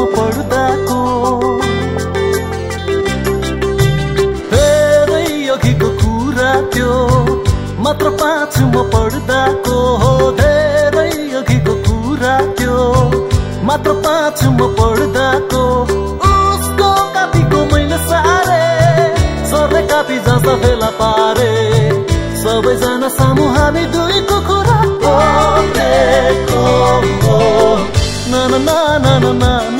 म पढ्दाको धेरै अघिको कुरा त्यो मात्र पाँच म पढ्दाको हो। धेरै अघिको कुरा त्यो मात्र पाँच म पढ्दाको उसको कापीको मैले सारे सबै कापी जहाँ फेला पारे। सबैजना सामु हामी दुईको कुरा na ना ना ना ना ना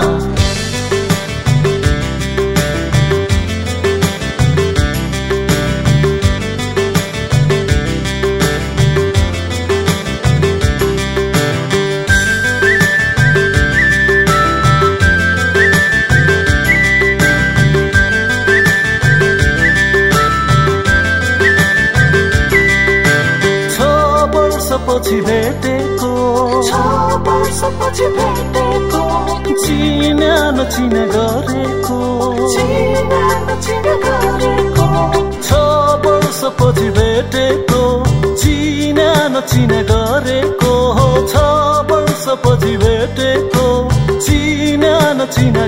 वर्षपछि भेटेको। वर्षपछि भेटेको नचिने गरेको। छ वर्षपछि भेटेको। नचिने गरेको। छ भेटेको। नचिने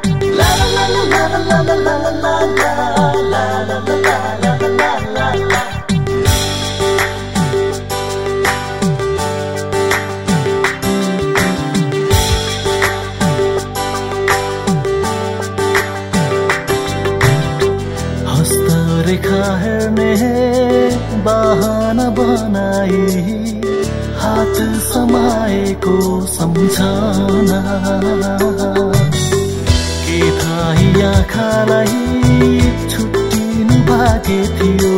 हेर्ने बाहना बनाई हात समाएको सम्झना। थाही आँखालाई छुट्टिनु बाँकी थियो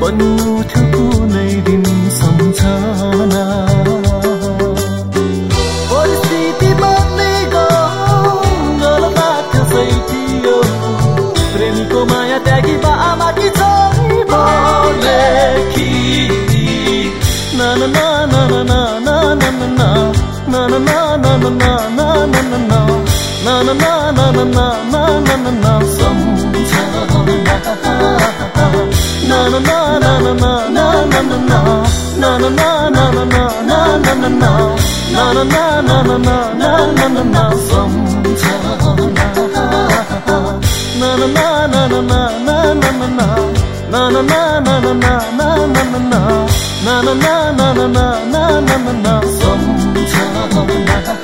बन्नु थियो कुनै दिन सम्झना परिस्थिति गयो बाटो सही थियो प्रेमीको माया त्यागी ना ना ना ना ना ना ना ना ना ना ना ना ना ना ना 啦啦啦啦啦啦啦啦啦，松赞啦啦啦啦啦啦啦啦啦，啦啦啦啦啦啦啦啦啦，松赞啦啦啦啦啦啦啦啦啦，啦啦啦啦啦啦啦啦啦，松赞啦。